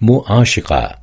مو عاشقة.